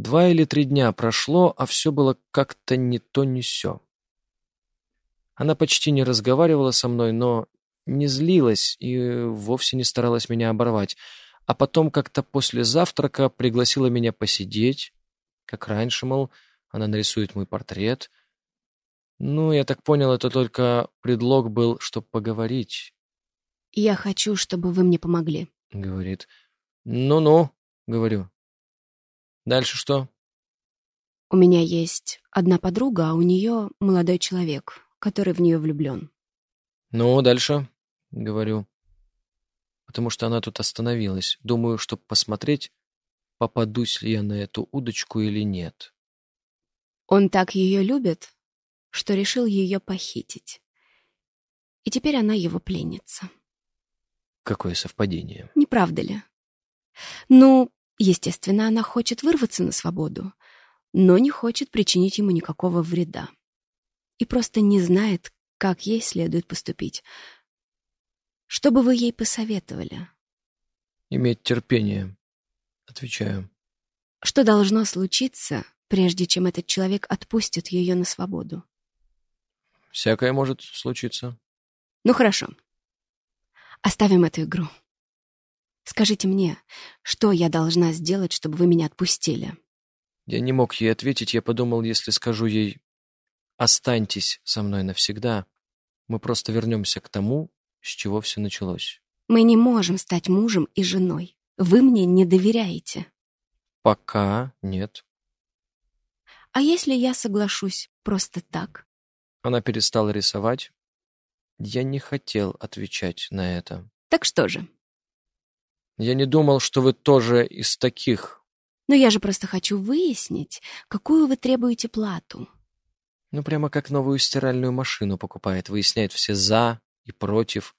Два или три дня прошло, а все было как-то не то, не сё. Она почти не разговаривала со мной, но не злилась и вовсе не старалась меня оборвать. А потом как-то после завтрака пригласила меня посидеть, как раньше, мол, она нарисует мой портрет. Ну, я так понял, это только предлог был, чтобы поговорить. «Я хочу, чтобы вы мне помогли», — говорит. «Ну-ну», — говорю. «Дальше что?» «У меня есть одна подруга, а у нее молодой человек, который в нее влюблен». «Ну, дальше», — говорю. Потому что она тут остановилась. Думаю, чтобы посмотреть, попадусь ли я на эту удочку или нет. Он так ее любит, что решил ее похитить. И теперь она его пленница. Какое совпадение. Не правда ли? Ну, естественно, она хочет вырваться на свободу, но не хочет причинить ему никакого вреда. И просто не знает, как ей следует поступить. Что бы вы ей посоветовали? Иметь терпение, отвечаю. Что должно случиться, прежде чем этот человек отпустит ее на свободу? Всякое может случиться. Ну хорошо. Оставим эту игру. Скажите мне, что я должна сделать, чтобы вы меня отпустили? Я не мог ей ответить. Я подумал, если скажу ей «останьтесь со мной навсегда», мы просто вернемся к тому, с чего все началось. Мы не можем стать мужем и женой. Вы мне не доверяете. Пока нет. А если я соглашусь просто так? Она перестала рисовать. Я не хотел отвечать на это. Так что же? Я не думал, что вы тоже из таких. Но я же просто хочу выяснить, какую вы требуете плату. Ну, прямо как новую стиральную машину покупает, выясняет все «за» и «против».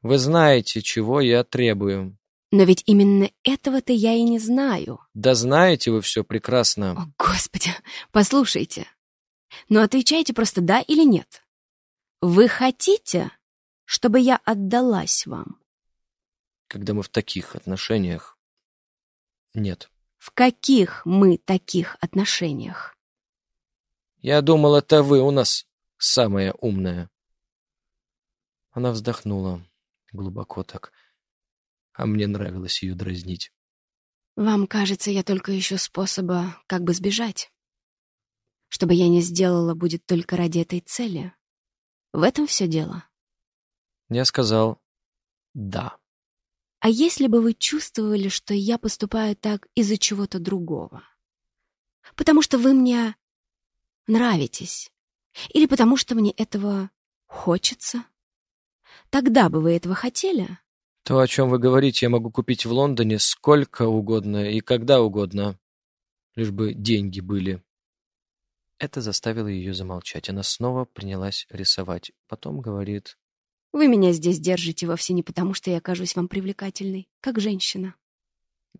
Вы знаете, чего я требую. Но ведь именно этого-то я и не знаю. Да знаете вы все прекрасно. О, Господи, послушайте. Но отвечайте просто «да» или «нет». Вы хотите, чтобы я отдалась вам? Когда мы в таких отношениях... Нет. В каких мы таких отношениях? Я думал, это вы у нас самая умная. Она вздохнула глубоко так, а мне нравилось ее дразнить. Вам кажется, я только ищу способа, как бы сбежать. Что бы я ни сделала, будет только ради этой цели. В этом все дело. Я сказал «да». А если бы вы чувствовали, что я поступаю так из-за чего-то другого? Потому что вы мне нравитесь? Или потому что мне этого хочется? Тогда бы вы этого хотели? То, о чем вы говорите, я могу купить в Лондоне сколько угодно и когда угодно, лишь бы деньги были. Это заставило ее замолчать. Она снова принялась рисовать. Потом говорит... Вы меня здесь держите вовсе не потому, что я кажусь вам привлекательной, как женщина.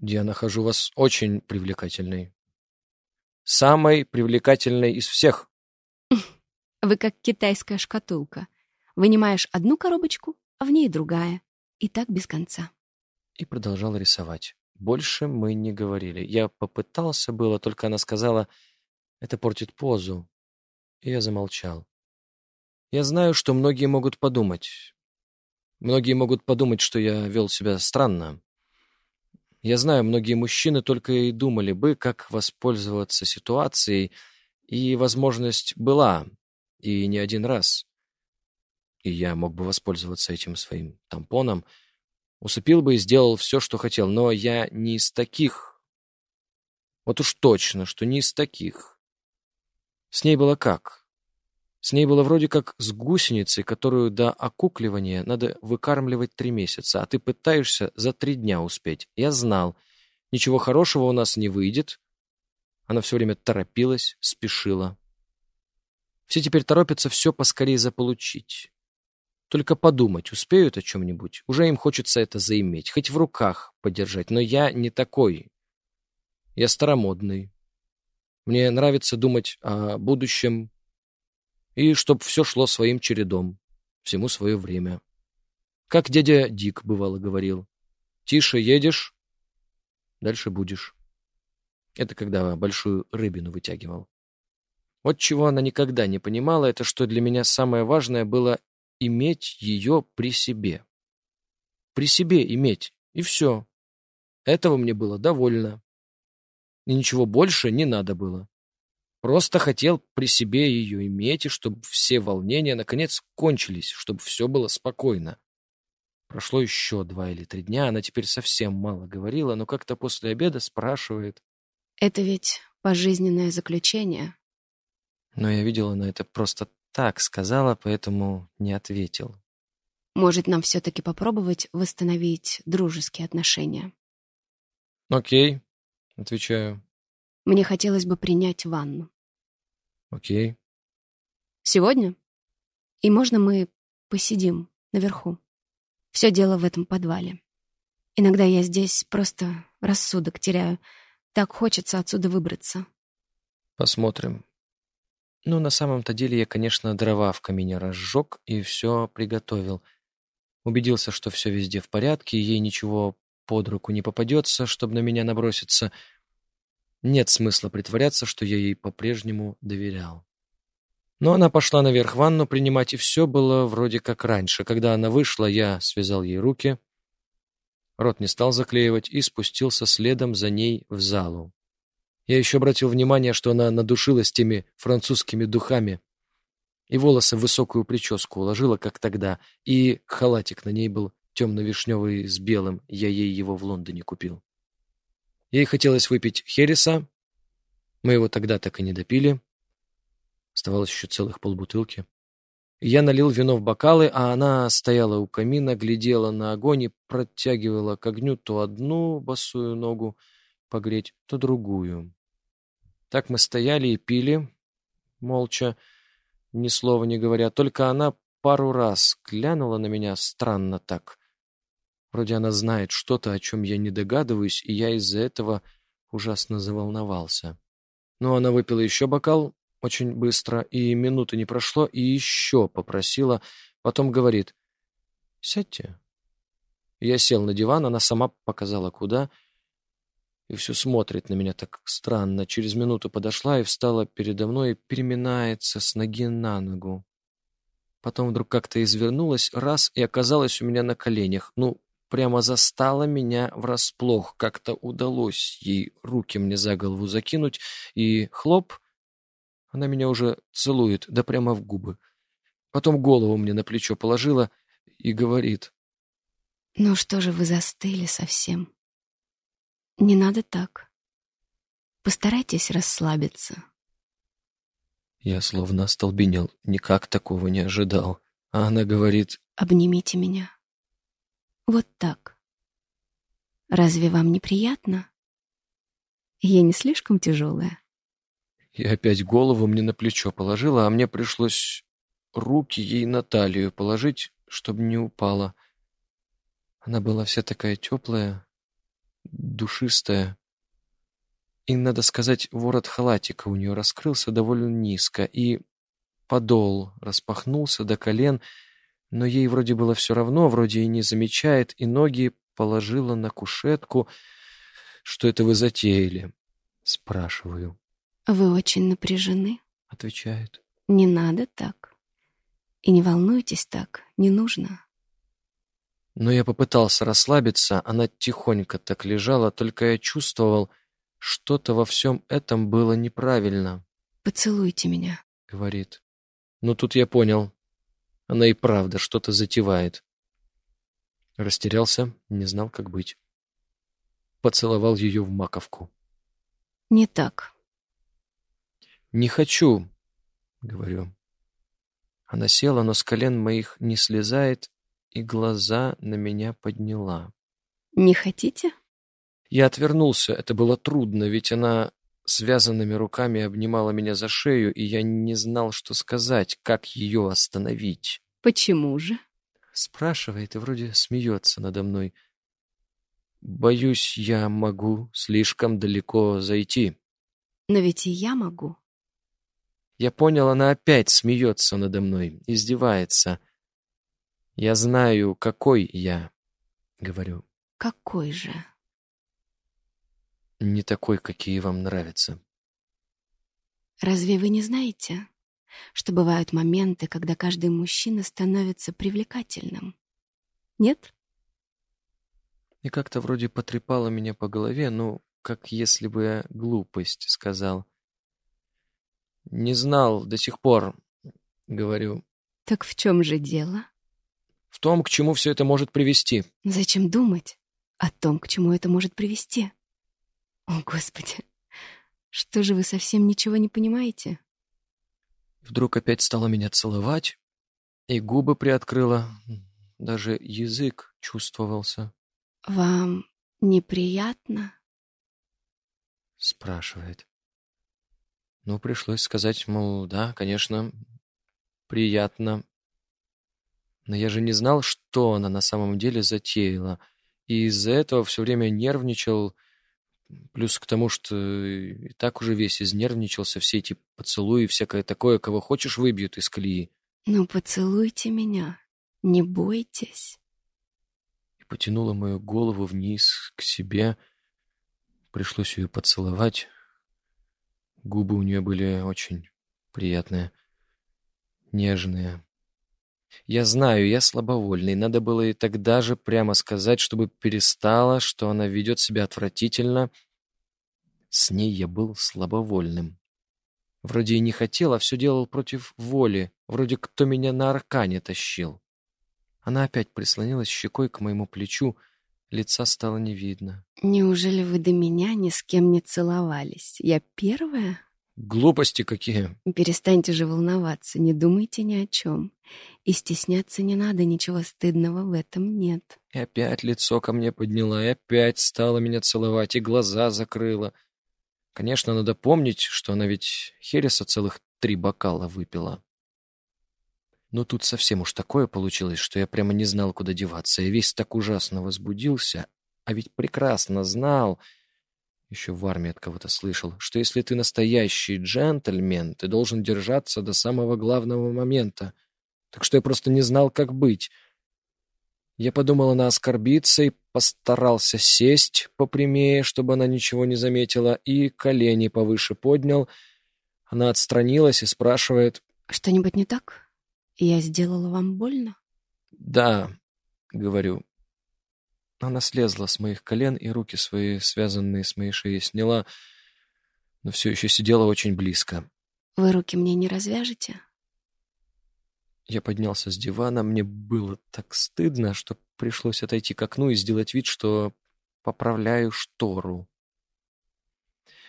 Я нахожу вас очень привлекательной. Самой привлекательной из всех. Вы как китайская шкатулка. Вынимаешь одну коробочку, а в ней другая. И так без конца. И продолжал рисовать. Больше мы не говорили. Я попытался было, только она сказала, это портит позу. И я замолчал. Я знаю, что многие могут подумать. Многие могут подумать, что я вел себя странно. Я знаю, многие мужчины только и думали бы, как воспользоваться ситуацией, и возможность была, и не один раз. И я мог бы воспользоваться этим своим тампоном, усыпил бы и сделал все, что хотел, но я не из таких. Вот уж точно, что не из таких. С ней было как? С ней было вроде как с гусеницей, которую до окукливания надо выкармливать три месяца, а ты пытаешься за три дня успеть. Я знал, ничего хорошего у нас не выйдет. Она все время торопилась, спешила. Все теперь торопятся все поскорее заполучить. Только подумать успеют о чем-нибудь. Уже им хочется это заиметь, хоть в руках подержать. Но я не такой. Я старомодный. Мне нравится думать о будущем, и чтоб все шло своим чередом, всему свое время. Как дядя Дик бывало говорил. Тише едешь, дальше будешь. Это когда большую рыбину вытягивал. Вот чего она никогда не понимала, это что для меня самое важное было иметь ее при себе. При себе иметь, и все. Этого мне было довольно. И ничего больше не надо было. Просто хотел при себе ее иметь, и чтобы все волнения наконец кончились, чтобы все было спокойно. Прошло еще два или три дня, она теперь совсем мало говорила, но как-то после обеда спрашивает. «Это ведь пожизненное заключение?» Но я видела, она это просто так сказала, поэтому не ответил. «Может, нам все-таки попробовать восстановить дружеские отношения?» «Окей», — отвечаю. «Мне хотелось бы принять ванну». «Окей». «Сегодня? И можно мы посидим наверху?» Все дело в этом подвале. Иногда я здесь просто рассудок теряю. Так хочется отсюда выбраться. Посмотрим. Ну, на самом-то деле я, конечно, дрова в камине разжег и все приготовил. Убедился, что все везде в порядке, ей ничего под руку не попадется, чтобы на меня наброситься. Нет смысла притворяться, что я ей по-прежнему доверял. Но она пошла наверх в ванну принимать, и все было вроде как раньше. Когда она вышла, я связал ей руки, рот не стал заклеивать и спустился следом за ней в залу. Я еще обратил внимание, что она надушилась теми французскими духами и волосы в высокую прическу уложила, как тогда, и халатик на ней был темно-вишневый с белым, я ей его в Лондоне купил. Ей хотелось выпить хереса, мы его тогда так и не допили, Оставалось еще целых полбутылки. Я налил вино в бокалы, а она стояла у камина, глядела на огонь и протягивала к огню то одну босую ногу погреть, то другую. Так мы стояли и пили, молча, ни слова не говоря. Только она пару раз глянула на меня странно так. Вроде она знает что-то, о чем я не догадываюсь, и я из-за этого ужасно заволновался. Но она выпила еще бокал, очень быстро, и минуты не прошло, и еще попросила. Потом говорит, «Сядьте». Я сел на диван, она сама показала, куда, и все смотрит на меня так странно. Через минуту подошла и встала передо мной и переминается с ноги на ногу. Потом вдруг как-то извернулась раз и оказалась у меня на коленях. Ну, прямо застала меня врасплох. Как-то удалось ей руки мне за голову закинуть, и хлоп — она меня уже целует, да прямо в губы. Потом голову мне на плечо положила и говорит. «Ну что же вы застыли совсем? Не надо так. Постарайтесь расслабиться». Я словно остолбенел, никак такого не ожидал. А она говорит... «Обнимите меня. Вот так. Разве вам неприятно? Я не слишком тяжелая?» И опять голову мне на плечо положила, а мне пришлось руки ей на талию положить, чтобы не упала. Она была вся такая теплая, душистая. И, надо сказать, ворот халатика у нее раскрылся довольно низко, и подол распахнулся до колен, но ей вроде было все равно, вроде и не замечает, и ноги положила на кушетку. «Что это вы затеяли?» — спрашиваю. «Вы очень напряжены», — отвечает. «Не надо так. И не волнуйтесь так, не нужно». Но я попытался расслабиться, она тихонько так лежала, только я чувствовал, что-то во всем этом было неправильно. «Поцелуйте меня», — говорит. Но тут я понял, она и правда что-то затевает. Растерялся, не знал, как быть. Поцеловал ее в маковку. «Не так», «Не хочу», — говорю. Она села, но с колен моих не слезает и глаза на меня подняла. «Не хотите?» Я отвернулся. Это было трудно, ведь она связанными руками обнимала меня за шею, и я не знал, что сказать, как ее остановить. «Почему же?» Спрашивает и вроде смеется надо мной. «Боюсь, я могу слишком далеко зайти». «Но ведь и я могу». Я понял, она опять смеется надо мной, издевается. Я знаю, какой я, говорю. Какой же? Не такой, какие вам нравятся. Разве вы не знаете, что бывают моменты, когда каждый мужчина становится привлекательным? Нет? И как-то вроде потрепало меня по голове, ну, как если бы я глупость сказал. Не знал до сих пор, говорю. Так в чем же дело? В том, к чему все это может привести. Зачем думать о том, к чему это может привести? О, Господи, что же вы совсем ничего не понимаете? Вдруг опять стала меня целовать, и губы приоткрыла, даже язык чувствовался. «Вам неприятно?» Спрашивает. Ну, пришлось сказать, мол, да, конечно, приятно. Но я же не знал, что она на самом деле затеяла, и из-за этого все время нервничал, плюс к тому, что и так уже весь изнервничался, все эти поцелуи и всякое такое, кого хочешь, выбьют из колеи. «Ну, поцелуйте меня, не бойтесь» потянула мою голову вниз к себе. Пришлось ее поцеловать. Губы у нее были очень приятные, нежные. Я знаю, я слабовольный. Надо было и тогда же прямо сказать, чтобы перестала, что она ведет себя отвратительно. С ней я был слабовольным. Вроде и не хотел, а все делал против воли. Вроде кто меня на аркане тащил. Она опять прислонилась щекой к моему плечу, лица стало не видно. «Неужели вы до меня ни с кем не целовались? Я первая?» «Глупости какие!» «Перестаньте же волноваться, не думайте ни о чем. И стесняться не надо, ничего стыдного в этом нет». И опять лицо ко мне подняла, и опять стала меня целовать, и глаза закрыла. Конечно, надо помнить, что она ведь Хереса целых три бокала выпила. Но тут совсем уж такое получилось, что я прямо не знал, куда деваться. Я весь так ужасно возбудился, а ведь прекрасно знал, еще в армии от кого-то слышал, что если ты настоящий джентльмен, ты должен держаться до самого главного момента. Так что я просто не знал, как быть. Я подумал, она оскорбится, и постарался сесть попрямее, чтобы она ничего не заметила, и колени повыше поднял. Она отстранилась и спрашивает... «Что-нибудь не так?» Я сделала вам больно? Да, говорю. Она слезла с моих колен и руки свои, связанные с моей шеей, сняла, но все еще сидела очень близко. Вы руки мне не развяжете? Я поднялся с дивана, мне было так стыдно, что пришлось отойти к окну и сделать вид, что поправляю штору.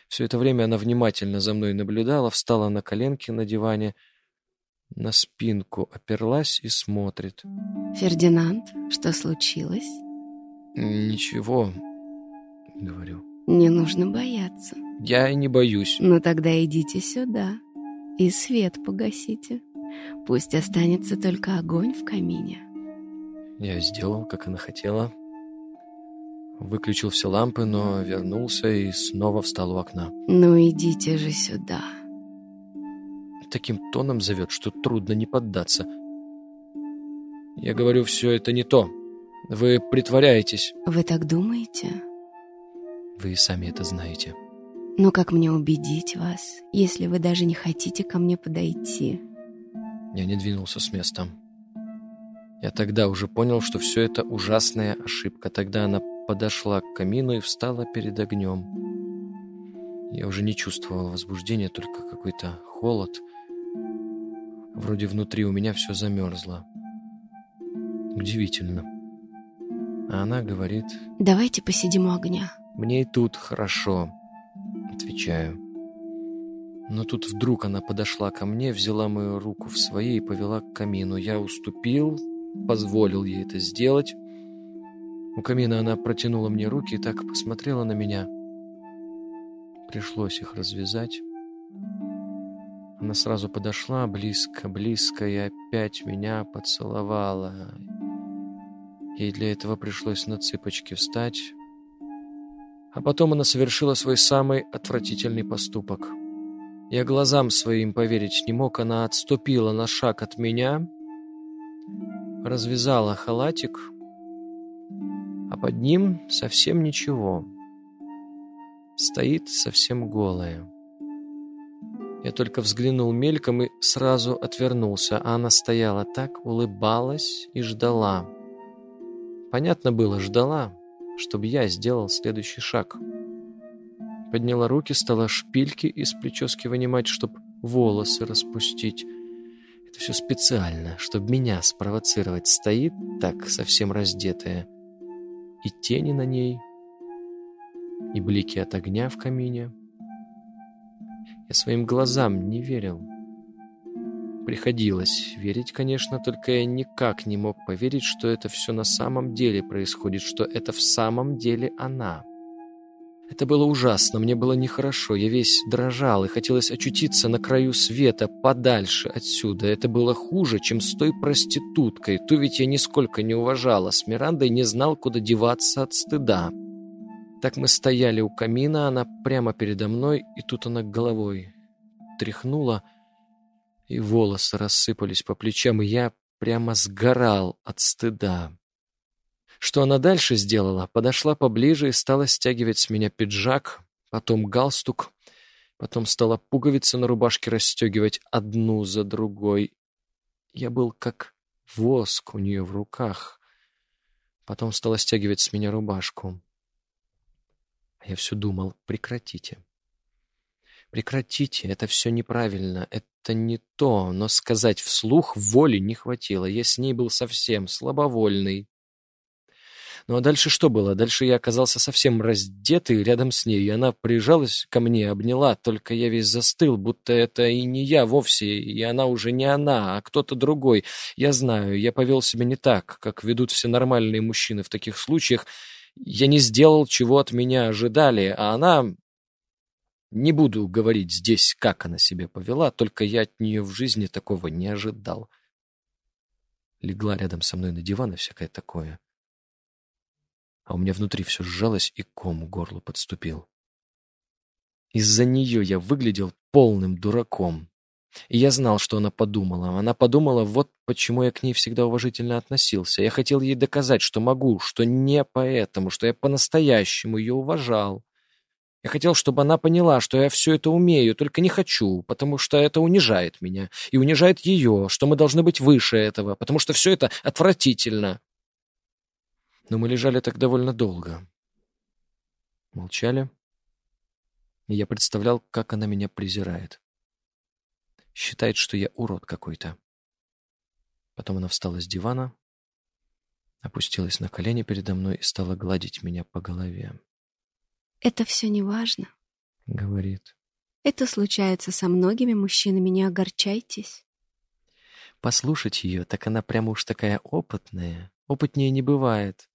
Все это время она внимательно за мной наблюдала, встала на коленки на диване — на спинку оперлась и смотрит. «Фердинанд, что случилось?» «Ничего», — говорю. «Не нужно бояться». «Я и не боюсь». «Ну тогда идите сюда и свет погасите. Пусть останется только огонь в камине». Я сделал, как она хотела. Выключил все лампы, но вернулся и снова встал у окна. «Ну идите же сюда» таким тоном зовет, что трудно не поддаться. Я говорю, все это не то. Вы притворяетесь. Вы так думаете? Вы сами это знаете. Но как мне убедить вас, если вы даже не хотите ко мне подойти? Я не двинулся с места. Я тогда уже понял, что все это ужасная ошибка. Тогда она подошла к камину и встала перед огнем. Я уже не чувствовал возбуждения, только какой-то холод — Вроде внутри у меня все замерзло. Удивительно. А она говорит... «Давайте посидим у огня». «Мне и тут хорошо», — отвечаю. Но тут вдруг она подошла ко мне, взяла мою руку в свои и повела к камину. Я уступил, позволил ей это сделать. У камина она протянула мне руки и так посмотрела на меня. Пришлось их развязать. Она сразу подошла близко-близко и опять меня поцеловала. Ей для этого пришлось на цыпочки встать. А потом она совершила свой самый отвратительный поступок. Я глазам своим поверить не мог, она отступила на шаг от меня, развязала халатик, а под ним совсем ничего. стоит совсем голая. Я только взглянул мельком и сразу отвернулся, а она стояла так, улыбалась и ждала. Понятно было, ждала, чтобы я сделал следующий шаг. Подняла руки, стала шпильки из прически вынимать, чтобы волосы распустить. Это все специально, чтобы меня спровоцировать. Стоит так, совсем раздетая. И тени на ней, и блики от огня в камине. Я своим глазам не верил. Приходилось верить, конечно, только я никак не мог поверить, что это все на самом деле происходит, что это в самом деле она. Это было ужасно, мне было нехорошо, я весь дрожал, и хотелось очутиться на краю света, подальше отсюда. Это было хуже, чем с той проституткой, ту ведь я нисколько не уважала, с Мирандой не знал, куда деваться от стыда. Так мы стояли у камина, она прямо передо мной, и тут она головой тряхнула, и волосы рассыпались по плечам, и я прямо сгорал от стыда. Что она дальше сделала? Подошла поближе и стала стягивать с меня пиджак, потом галстук, потом стала пуговицы на рубашке расстегивать одну за другой. Я был как воск у нее в руках. Потом стала стягивать с меня рубашку. Я все думал, прекратите. Прекратите, это все неправильно, это не то, но сказать вслух воли не хватило. Я с ней был совсем слабовольный. Ну а дальше что было? Дальше я оказался совсем раздетый рядом с ней, и она прижалась ко мне, обняла, только я весь застыл, будто это и не я вовсе, и она уже не она, а кто-то другой. Я знаю, я повел себя не так, как ведут все нормальные мужчины в таких случаях, я не сделал, чего от меня ожидали, а она... Не буду говорить здесь, как она себя повела, только я от нее в жизни такого не ожидал. Легла рядом со мной на диван и всякое такое. А у меня внутри все сжалось, и ком к горлу подступил. Из-за нее я выглядел полным дураком. И я знал, что она подумала. Она подумала, вот почему я к ней всегда уважительно относился. Я хотел ей доказать, что могу, что не поэтому, что я по-настоящему ее уважал. Я хотел, чтобы она поняла, что я все это умею, только не хочу, потому что это унижает меня. И унижает ее, что мы должны быть выше этого, потому что все это отвратительно. Но мы лежали так довольно долго. Молчали. И я представлял, как она меня презирает. Считает, что я урод какой-то. Потом она встала с дивана, опустилась на колени передо мной и стала гладить меня по голове. «Это все не важно», — говорит. «Это случается со многими мужчинами, не огорчайтесь». Послушать ее, так она прямо уж такая опытная. Опытнее не бывает.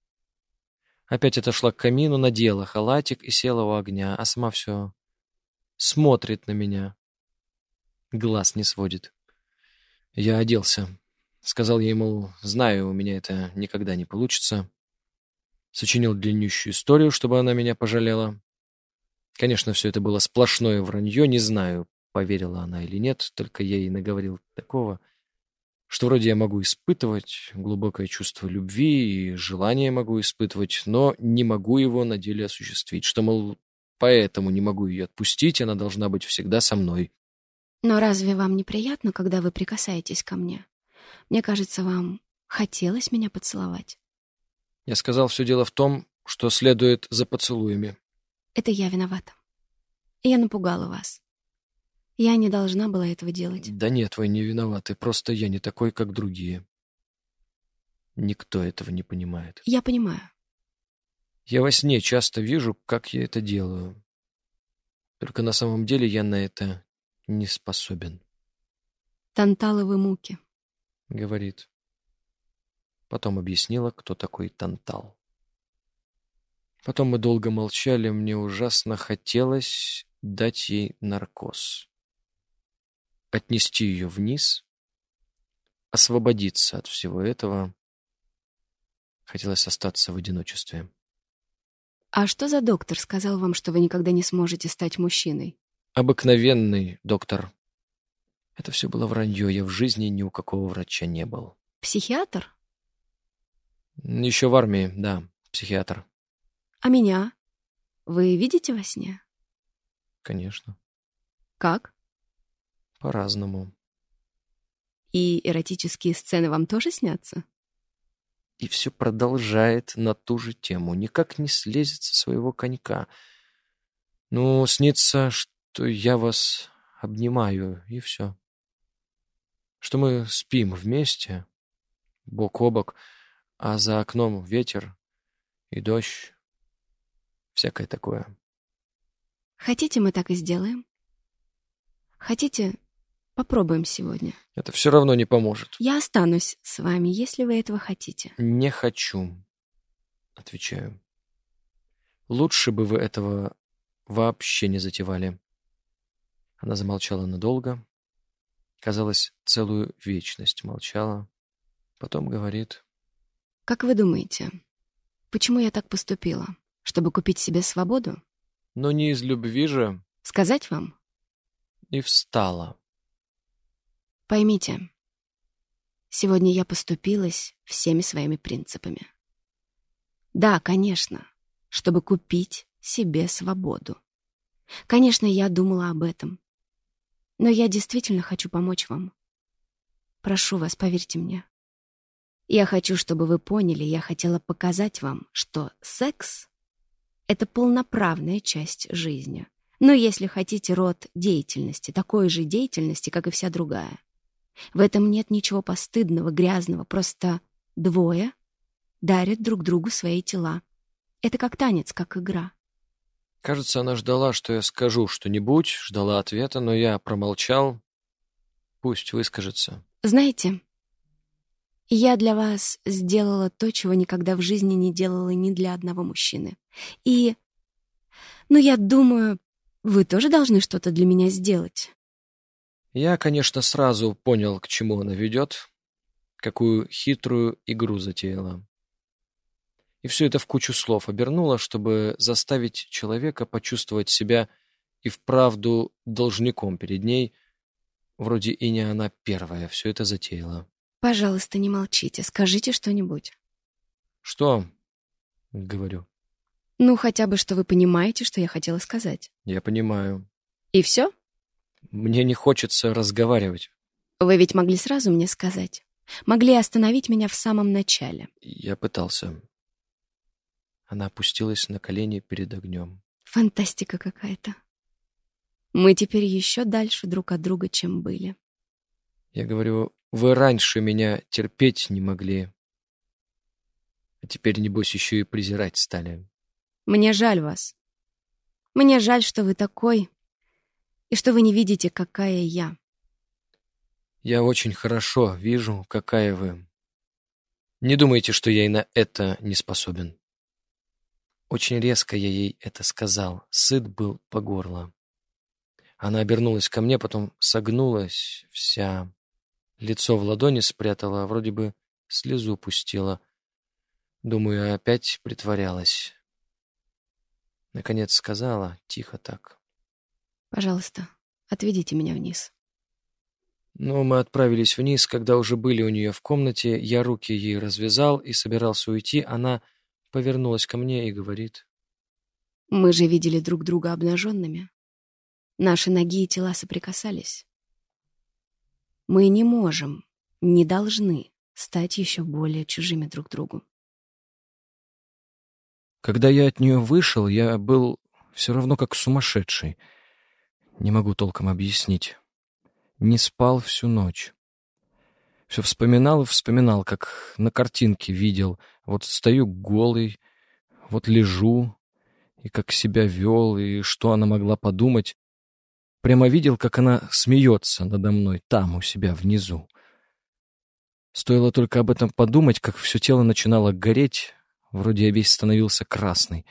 Опять отошла к камину, надела халатик и села у огня, а сама все смотрит на меня глаз не сводит. Я оделся. Сказал ей, мол, знаю, у меня это никогда не получится. Сочинил длиннющую историю, чтобы она меня пожалела. Конечно, все это было сплошное вранье, не знаю, поверила она или нет, только я ей наговорил такого, что вроде я могу испытывать глубокое чувство любви и желание могу испытывать, но не могу его на деле осуществить, что, мол, поэтому не могу ее отпустить, она должна быть всегда со мной. Но разве вам неприятно, когда вы прикасаетесь ко мне? Мне кажется, вам хотелось меня поцеловать. Я сказал, все дело в том, что следует за поцелуями. Это я виновата. Я напугала вас. Я не должна была этого делать. Да нет, вы не виноваты. Просто я не такой, как другие. Никто этого не понимает. Я понимаю. Я во сне часто вижу, как я это делаю. Только на самом деле я на это не способен. Танталовы муки. Говорит. Потом объяснила, кто такой Тантал. Потом мы долго молчали, мне ужасно хотелось дать ей наркоз. Отнести ее вниз, освободиться от всего этого. Хотелось остаться в одиночестве. «А что за доктор сказал вам, что вы никогда не сможете стать мужчиной?» Обыкновенный доктор. Это все было вранье, я в жизни ни у какого врача не был. Психиатр? Еще в армии, да, психиатр. А меня? Вы видите во сне? Конечно. Как? По-разному. И эротические сцены вам тоже снятся? И все продолжает на ту же тему. Никак не слезет со своего конька. Ну, снится, что я вас обнимаю, и все. Что мы спим вместе, бок о бок, а за окном ветер и дождь, всякое такое. Хотите, мы так и сделаем? Хотите, попробуем сегодня? Это все равно не поможет. Я останусь с вами, если вы этого хотите. Не хочу, отвечаю. Лучше бы вы этого вообще не затевали. Она замолчала надолго. Казалось, целую вечность молчала. Потом говорит. Как вы думаете, почему я так поступила? Чтобы купить себе свободу? Но не из любви же. Сказать вам? И встала. Поймите, сегодня я поступилась всеми своими принципами. Да, конечно, чтобы купить себе свободу. Конечно, я думала об этом. Но я действительно хочу помочь вам. Прошу вас, поверьте мне. Я хочу, чтобы вы поняли, я хотела показать вам, что секс это полноправная часть жизни. Но если хотите род деятельности, такой же деятельности, как и вся другая. В этом нет ничего постыдного, грязного, просто двое дарят друг другу свои тела. Это как танец, как игра. Кажется, она ждала, что я скажу что-нибудь, ждала ответа, но я промолчал. Пусть выскажется. Знаете, я для вас сделала то, чего никогда в жизни не делала ни для одного мужчины. И... Ну, я думаю, вы тоже должны что-то для меня сделать. Я, конечно, сразу понял, к чему она ведет, какую хитрую игру затеяла. И все это в кучу слов обернула, чтобы заставить человека почувствовать себя и вправду должником перед ней. Вроде и не она первая все это затеяла. Пожалуйста, не молчите, скажите что-нибудь. Что? Говорю. Ну, хотя бы, что вы понимаете, что я хотела сказать. Я понимаю. И все? Мне не хочется разговаривать. Вы ведь могли сразу мне сказать. Могли остановить меня в самом начале. Я пытался. Она опустилась на колени перед огнем. Фантастика какая-то. Мы теперь еще дальше друг от друга, чем были. Я говорю, вы раньше меня терпеть не могли. А теперь, небось, еще и презирать стали. Мне жаль вас. Мне жаль, что вы такой, и что вы не видите, какая я. Я очень хорошо вижу, какая вы. Не думайте, что я и на это не способен. Очень резко я ей это сказал. Сыт был по горло. Она обернулась ко мне, потом согнулась вся Лицо в ладони спрятала, вроде бы слезу пустила. Думаю, опять притворялась. Наконец сказала, тихо так. «Пожалуйста, отведите меня вниз». Но мы отправились вниз, когда уже были у нее в комнате. Я руки ей развязал и собирался уйти. Она повернулась ко мне и говорит. «Мы же видели друг друга обнаженными. Наши ноги и тела соприкасались. Мы не можем, не должны стать еще более чужими друг другу. Когда я от нее вышел, я был все равно как сумасшедший. Не могу толком объяснить. Не спал всю ночь. Все вспоминал и вспоминал, как на картинке видел. Вот стою голый, вот лежу, и как себя вел, и что она могла подумать. Прямо видел, как она смеется надо мной там, у себя внизу. Стоило только об этом подумать, как все тело начинало гореть, вроде я весь становился красный.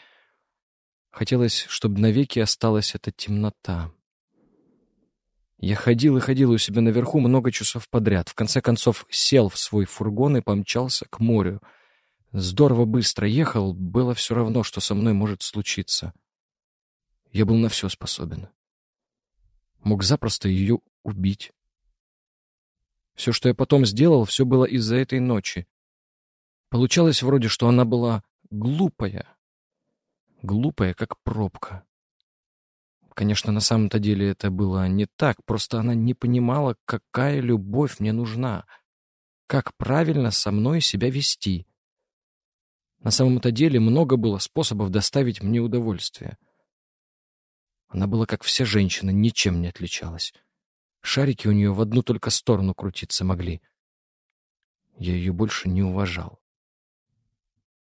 Хотелось, чтобы навеки осталась эта темнота. Я ходил и ходил у себя наверху много часов подряд. В конце концов сел в свой фургон и помчался к морю. Здорово быстро ехал, было все равно, что со мной может случиться. Я был на все способен мог запросто ее убить. Все, что я потом сделал, все было из-за этой ночи. Получалось вроде, что она была глупая. Глупая, как пробка. Конечно, на самом-то деле это было не так, просто она не понимала, какая любовь мне нужна, как правильно со мной себя вести. На самом-то деле много было способов доставить мне удовольствие. Она была как все женщины, ничем не отличалась. Шарики у нее в одну только сторону крутиться могли. Я ее больше не уважал.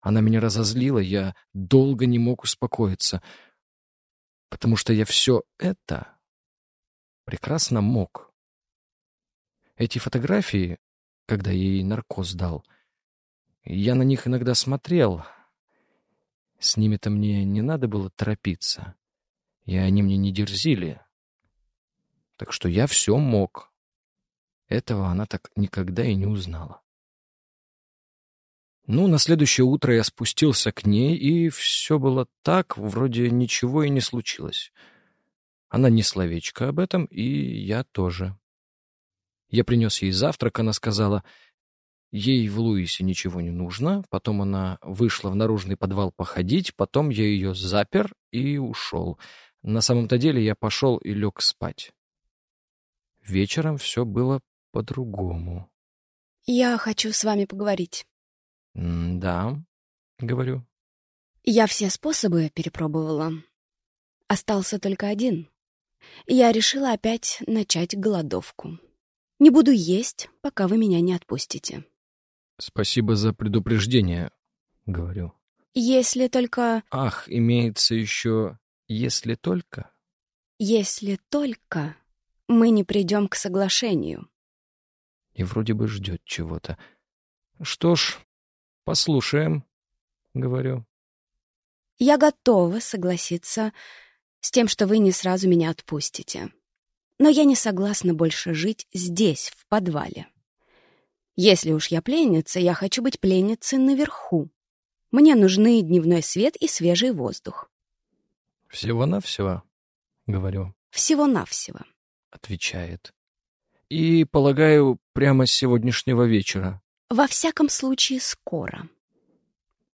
Она меня разозлила, я долго не мог успокоиться — потому что я все это прекрасно мог. Эти фотографии, когда ей наркоз дал, я на них иногда смотрел. С ними-то мне не надо было торопиться, и они мне не дерзили. Так что я все мог. Этого она так никогда и не узнала. Ну, на следующее утро я спустился к ней, и все было так, вроде ничего и не случилось. Она не словечко об этом, и я тоже. Я принес ей завтрак, она сказала, ей в Луисе ничего не нужно, потом она вышла в наружный подвал походить, потом я ее запер и ушел. На самом-то деле я пошел и лег спать. Вечером все было по-другому. «Я хочу с вами поговорить». «Да», — говорю. Я все способы перепробовала. Остался только один. Я решила опять начать голодовку. Не буду есть, пока вы меня не отпустите. «Спасибо за предупреждение», — говорю. Если только... Ах, имеется еще «если только». Если только мы не придем к соглашению. И вроде бы ждет чего-то. Что ж, «Послушаем», — говорю. «Я готова согласиться с тем, что вы не сразу меня отпустите. Но я не согласна больше жить здесь, в подвале. Если уж я пленница, я хочу быть пленницей наверху. Мне нужны дневной свет и свежий воздух». «Всего-навсего», — говорю. «Всего-навсего», — отвечает. «И, полагаю, прямо с сегодняшнего вечера». Во всяком случае, скоро.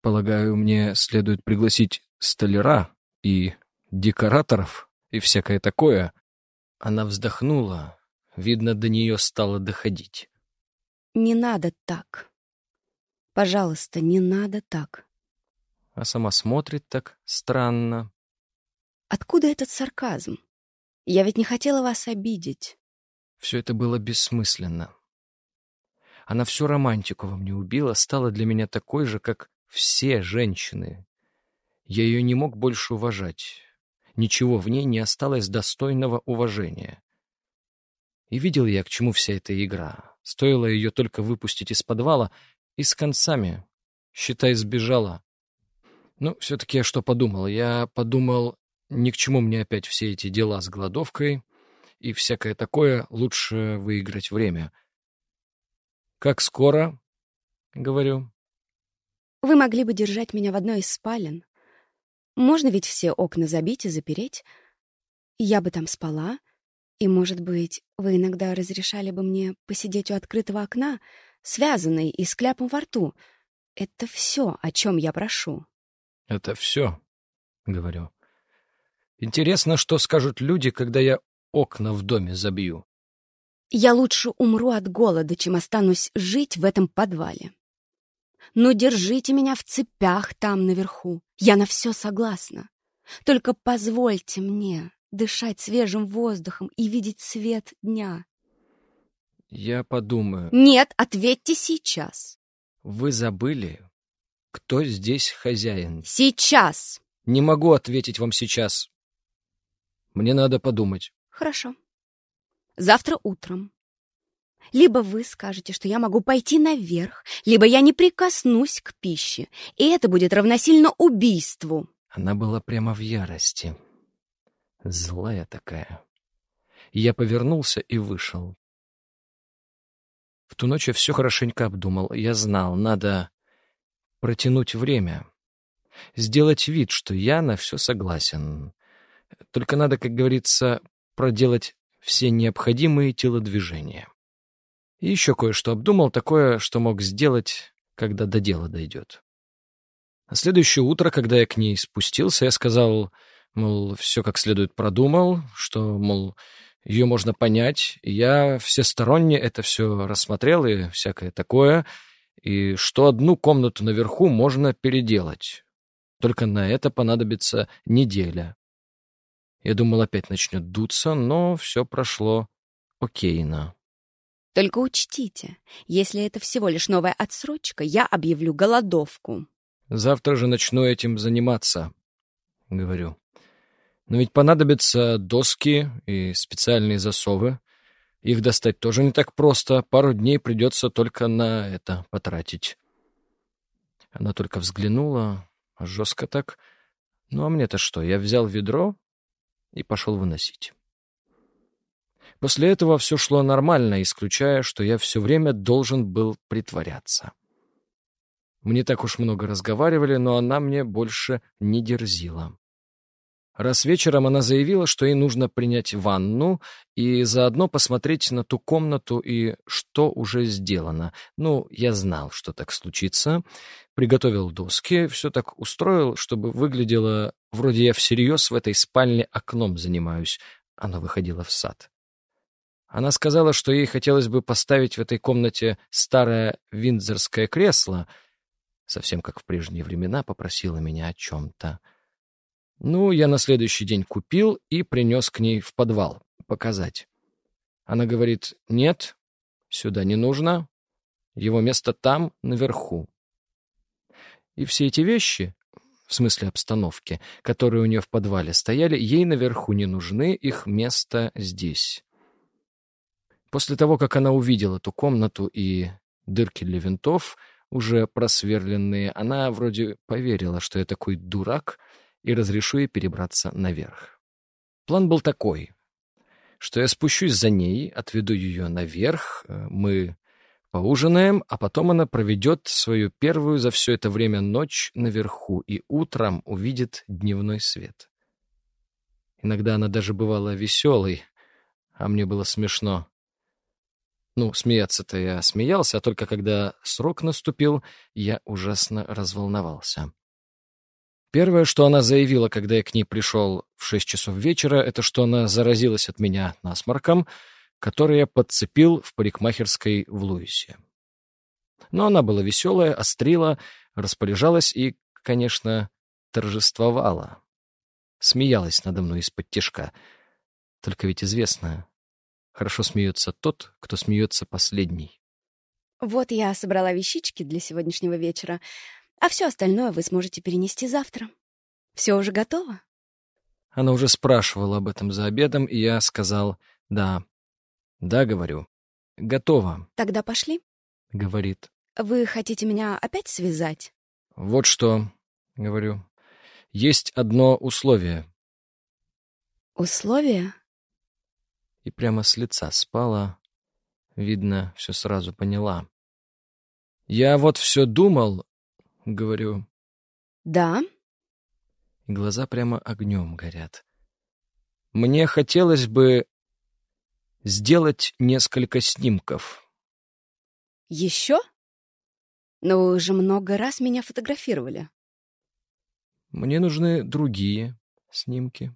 Полагаю, мне следует пригласить столяра и декораторов и всякое такое. Она вздохнула. Видно, до нее стало доходить. Не надо так. Пожалуйста, не надо так. А сама смотрит так странно. Откуда этот сарказм? Я ведь не хотела вас обидеть. Все это было бессмысленно. Она всю романтику во мне убила, стала для меня такой же, как все женщины. Я ее не мог больше уважать. Ничего в ней не осталось достойного уважения. И видел я, к чему вся эта игра. Стоило ее только выпустить из подвала, и с концами, считай, сбежала. Ну, все-таки я что подумал? Я подумал, ни к чему мне опять все эти дела с голодовкой и всякое такое, лучше выиграть время — «Как скоро?» — говорю. «Вы могли бы держать меня в одной из спален. Можно ведь все окна забить и запереть. Я бы там спала, и, может быть, вы иногда разрешали бы мне посидеть у открытого окна, связанной и с кляпом во рту. Это все, о чем я прошу». «Это все», — говорю. «Интересно, что скажут люди, когда я окна в доме забью. Я лучше умру от голода, чем останусь жить в этом подвале. Но держите меня в цепях там наверху. Я на все согласна. Только позвольте мне дышать свежим воздухом и видеть свет дня. Я подумаю. Нет, ответьте сейчас. Вы забыли, кто здесь хозяин? Сейчас. Не могу ответить вам сейчас. Мне надо подумать. Хорошо. Завтра утром. Либо вы скажете, что я могу пойти наверх, либо я не прикоснусь к пище, и это будет равносильно убийству. Она была прямо в ярости. Злая такая. Я повернулся и вышел. В ту ночь я все хорошенько обдумал. Я знал, надо протянуть время. Сделать вид, что я на все согласен. Только надо, как говорится, проделать все необходимые телодвижения. И еще кое-что обдумал, такое, что мог сделать, когда до дела дойдет. На следующее утро, когда я к ней спустился, я сказал, Мол, все как следует продумал, что, мол, ее можно понять. Я всесторонне это все рассмотрел и всякое такое, и что одну комнату наверху можно переделать. Только на это понадобится неделя. Я думал, опять начнет дуться, но все прошло окейно. Только учтите, если это всего лишь новая отсрочка, я объявлю голодовку. Завтра же начну этим заниматься, говорю. Но ведь понадобятся доски и специальные засовы. Их достать тоже не так просто. Пару дней придется только на это потратить. Она только взглянула, жестко так. Ну а мне-то что? Я взял ведро и пошел выносить. После этого все шло нормально, исключая, что я все время должен был притворяться. Мы не так уж много разговаривали, но она мне больше не дерзила. Раз вечером она заявила, что ей нужно принять ванну и заодно посмотреть на ту комнату и что уже сделано. Ну, я знал, что так случится. Приготовил доски, все так устроил, чтобы выглядело, вроде я всерьез в этой спальне окном занимаюсь. Она выходила в сад. Она сказала, что ей хотелось бы поставить в этой комнате старое виндзорское кресло. Совсем как в прежние времена попросила меня о чем-то. Ну, я на следующий день купил и принес к ней в подвал показать. Она говорит, нет, сюда не нужно, его место там, наверху. И все эти вещи, в смысле обстановки, которые у нее в подвале стояли, ей наверху не нужны, их место здесь. После того, как она увидела ту комнату и дырки для винтов, уже просверленные, она вроде поверила, что я такой дурак — и разрешу ей перебраться наверх. План был такой, что я спущусь за ней, отведу ее наверх, э, мы поужинаем, а потом она проведет свою первую за все это время ночь наверху и утром увидит дневной свет. Иногда она даже бывала веселой, а мне было смешно. Ну, смеяться-то я смеялся, а только когда срок наступил, я ужасно разволновался. Первое, что она заявила, когда я к ней пришел в шесть часов вечера, это что она заразилась от меня насморком, который я подцепил в парикмахерской в Луисе. Но она была веселая, острила, распоряжалась и, конечно, торжествовала. Смеялась надо мной из-под тишка. Только ведь известно, хорошо смеется тот, кто смеется последний. Вот я собрала вещички для сегодняшнего вечера. А все остальное вы сможете перенести завтра. Все уже готово?» Она уже спрашивала об этом за обедом, и я сказал «да». «Да», говорю. «Готово». «Тогда пошли?» — говорит. «Вы хотите меня опять связать?» «Вот что», — говорю. «Есть одно условие». «Условие?» И прямо с лица спала. Видно, все сразу поняла. «Я вот все думал, — говорю. «Да?» И глаза прямо огнем горят. «Мне хотелось бы сделать несколько снимков». «Еще? Но вы уже много раз меня фотографировали». «Мне нужны другие снимки».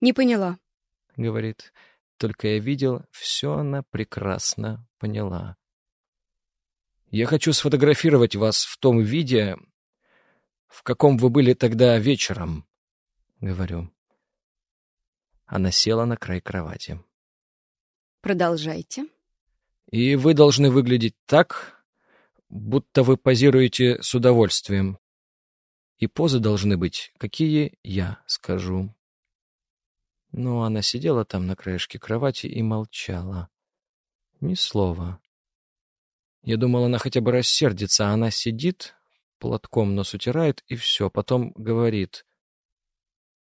«Не поняла», — говорит. Только я видел, все она прекрасно поняла. Я хочу сфотографировать вас в том виде, в каком вы были тогда вечером, — говорю. Она села на край кровати. Продолжайте. И вы должны выглядеть так, будто вы позируете с удовольствием. И позы должны быть, какие я скажу. Но она сидела там на краешке кровати и молчала. Ни слова. Я думал, она хотя бы рассердится, а она сидит, платком нос утирает, и все, потом говорит.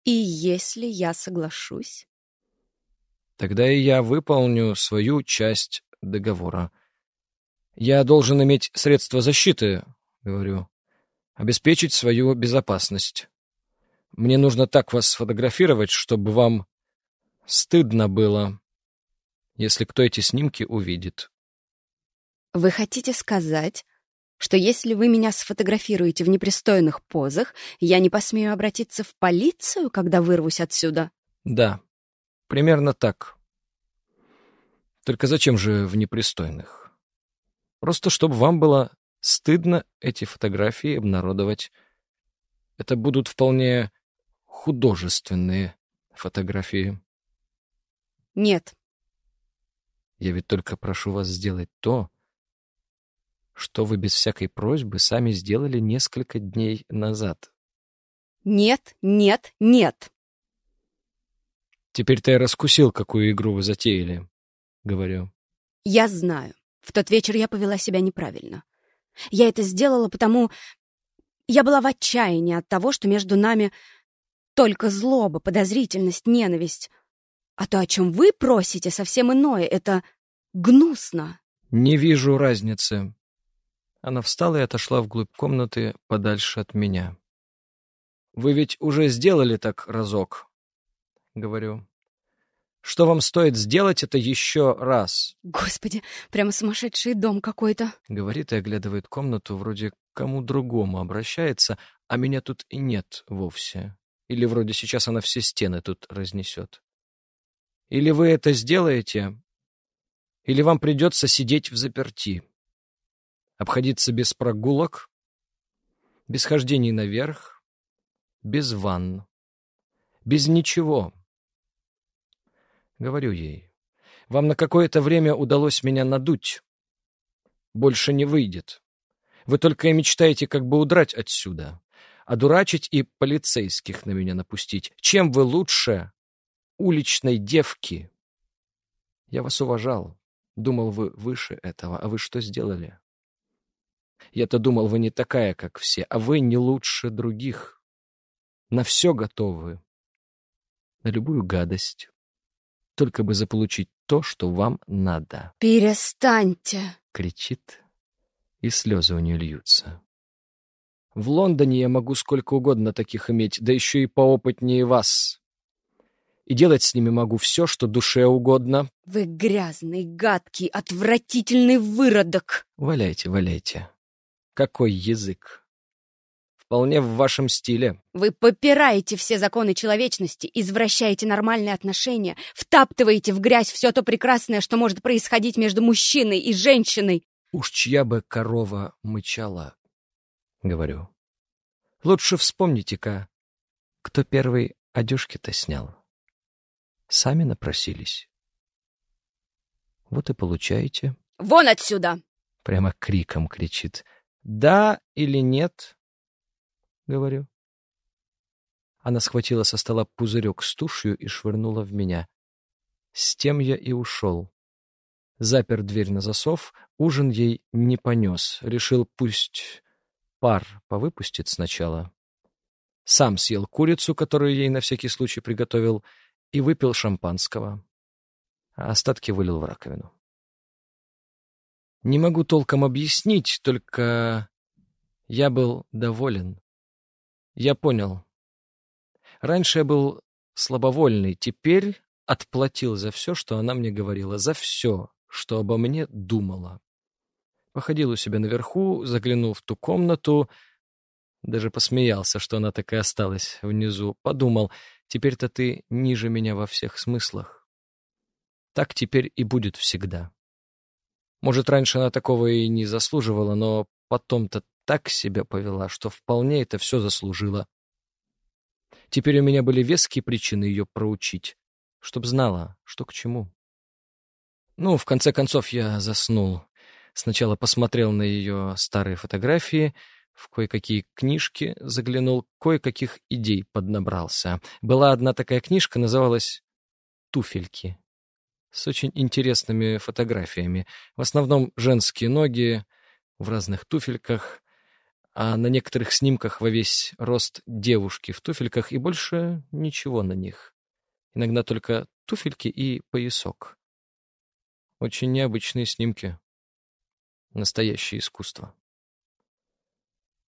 «И если я соглашусь?» «Тогда и я выполню свою часть договора. Я должен иметь средства защиты, — говорю, — обеспечить свою безопасность. Мне нужно так вас сфотографировать, чтобы вам стыдно было, если кто эти снимки увидит». Вы хотите сказать, Что если вы меня сфотографируете в непристойных позах, я не посмею обратиться в полицию, когда вырвусь отсюда? Да, примерно так. Только зачем же в непристойных? Просто чтобы вам было стыдно эти фотографии обнародовать. Это будут вполне художественные фотографии. Нет. Я ведь только прошу вас сделать то, что вы без всякой просьбы сами сделали несколько дней назад. Нет, нет, нет. Теперь-то я раскусил, какую игру вы затеяли, говорю. Я знаю. В тот вечер я повела себя неправильно. Я это сделала, потому... Я была в отчаянии от того, что между нами только злоба, подозрительность, ненависть. А то, о чем вы просите, совсем иное. Это гнусно. Не вижу разницы. Она встала и отошла вглубь комнаты, подальше от меня. «Вы ведь уже сделали так разок», — говорю. «Что вам стоит сделать это еще раз?» «Господи, прямо сумасшедший дом какой-то», — говорит и оглядывает комнату, вроде кому другому обращается, а меня тут и нет вовсе. Или вроде сейчас она все стены тут разнесет. Или вы это сделаете, или вам придется сидеть в заперти обходиться без прогулок, без хождений наверх, без ванн, без ничего. Говорю ей, вам на какое-то время удалось меня надуть. Больше не выйдет. Вы только и мечтаете как бы удрать отсюда, одурачить и полицейских на меня напустить. Чем вы лучше уличной девки? Я вас уважал. Думал, вы выше этого, а вы что сделали? Я-то думал, вы не такая, как все, а вы не лучше других. На все готовы. На любую гадость. Только бы заполучить то, что вам надо. «Перестаньте!» — кричит, и слезы у нее льются. В Лондоне я могу сколько угодно таких иметь, да еще и поопытнее вас. И делать с ними могу все, что душе угодно. Вы грязный, гадкий, отвратительный выродок. Валяйте, валяйте. Какой язык? Вполне в вашем стиле. Вы попираете все законы человечности, извращаете нормальные отношения, втаптываете в грязь все то прекрасное, что может происходить между мужчиной и женщиной. Уж чья бы корова мычала, говорю. Лучше вспомните-ка, кто первый одежки-то снял. Сами напросились. Вот и получаете. Вон отсюда! Прямо криком кричит. «Да или нет?» — говорю. Она схватила со стола пузырек с тушью и швырнула в меня. С тем я и ушел. Запер дверь на засов, ужин ей не понес. Решил, пусть пар повыпустит сначала. Сам съел курицу, которую ей на всякий случай приготовил, и выпил шампанского. Остатки вылил в раковину. Не могу толком объяснить, только я был доволен. Я понял. Раньше я был слабовольный, теперь отплатил за все, что она мне говорила, за все, что обо мне думала. Походил у себя наверху, заглянул в ту комнату, даже посмеялся, что она так и осталась внизу. Подумал, теперь-то ты ниже меня во всех смыслах. Так теперь и будет всегда. Может, раньше она такого и не заслуживала, но потом-то так себя повела, что вполне это все заслужила. Теперь у меня были веские причины ее проучить, чтоб знала, что к чему. Ну, в конце концов, я заснул. Сначала посмотрел на ее старые фотографии, в кое-какие книжки заглянул, кое-каких идей поднабрался. Была одна такая книжка, называлась «Туфельки» с очень интересными фотографиями. В основном женские ноги в разных туфельках, а на некоторых снимках во весь рост девушки в туфельках и больше ничего на них. Иногда только туфельки и поясок. Очень необычные снимки. Настоящее искусство.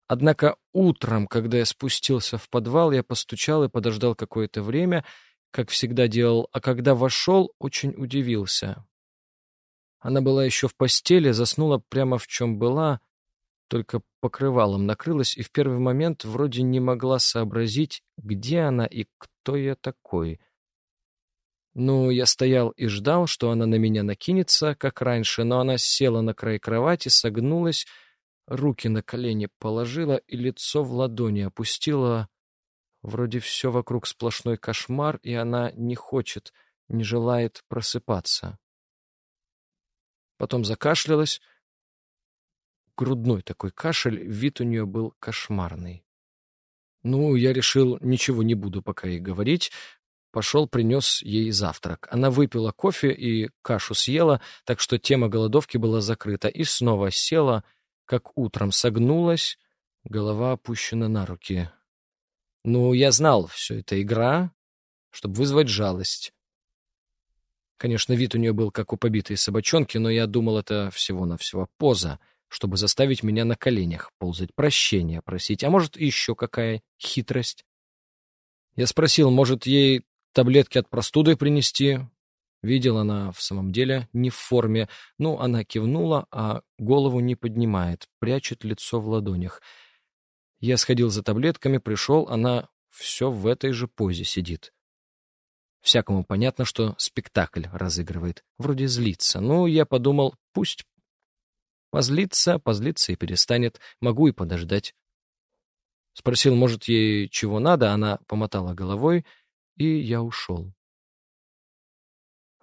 Однако утром, когда я спустился в подвал, я постучал и подождал какое-то время — как всегда делал, а когда вошел, очень удивился. Она была еще в постели, заснула прямо в чем была, только покрывалом накрылась и в первый момент вроде не могла сообразить, где она и кто я такой. Ну, я стоял и ждал, что она на меня накинется, как раньше, но она села на край кровати, согнулась, руки на колени положила и лицо в ладони опустила. Вроде все вокруг сплошной кошмар, и она не хочет, не желает просыпаться. Потом закашлялась. Грудной такой кашель, вид у нее был кошмарный. Ну, я решил, ничего не буду пока ей говорить. Пошел, принес ей завтрак. Она выпила кофе и кашу съела, так что тема голодовки была закрыта, и снова села, как утром согнулась, голова опущена на руки. Ну, я знал, все это игра, чтобы вызвать жалость. Конечно, вид у нее был как у побитой собачонки, но я думал, это всего-навсего поза, чтобы заставить меня на коленях ползать, прощения просить, а может, еще какая хитрость. Я спросил, может, ей таблетки от простуды принести? Видел она в самом деле не в форме. Ну, она кивнула, а голову не поднимает, прячет лицо в ладонях. Я сходил за таблетками, пришел, она все в этой же позе сидит. Всякому понятно, что спектакль разыгрывает. Вроде злится. Ну, я подумал, пусть позлится, позлится и перестанет. Могу и подождать. Спросил, может, ей чего надо, она помотала головой, и я ушел.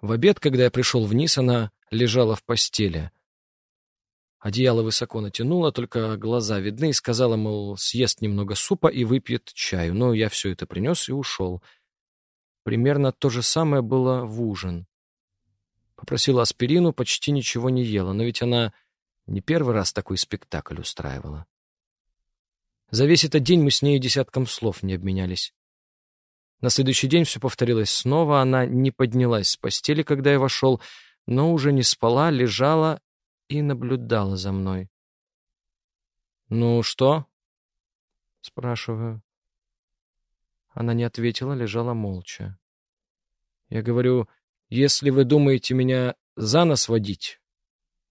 В обед, когда я пришел вниз, она лежала в постели. Одеяло высоко натянуло, только глаза видны, и сказала, мол, съест немного супа и выпьет чаю. Но я все это принес и ушел. — Примерно то же самое было в ужин. Попросила аспирину, почти ничего не ела, но ведь она не первый раз такой спектакль устраивала. За весь этот день мы с ней десятком слов не обменялись. На следующий день все повторилось снова, она не поднялась с постели, когда я вошел, но уже не спала, лежала и наблюдала за мной. «Ну что?» — спрашиваю. Она не ответила, лежала молча. Я говорю, если вы думаете меня за нос водить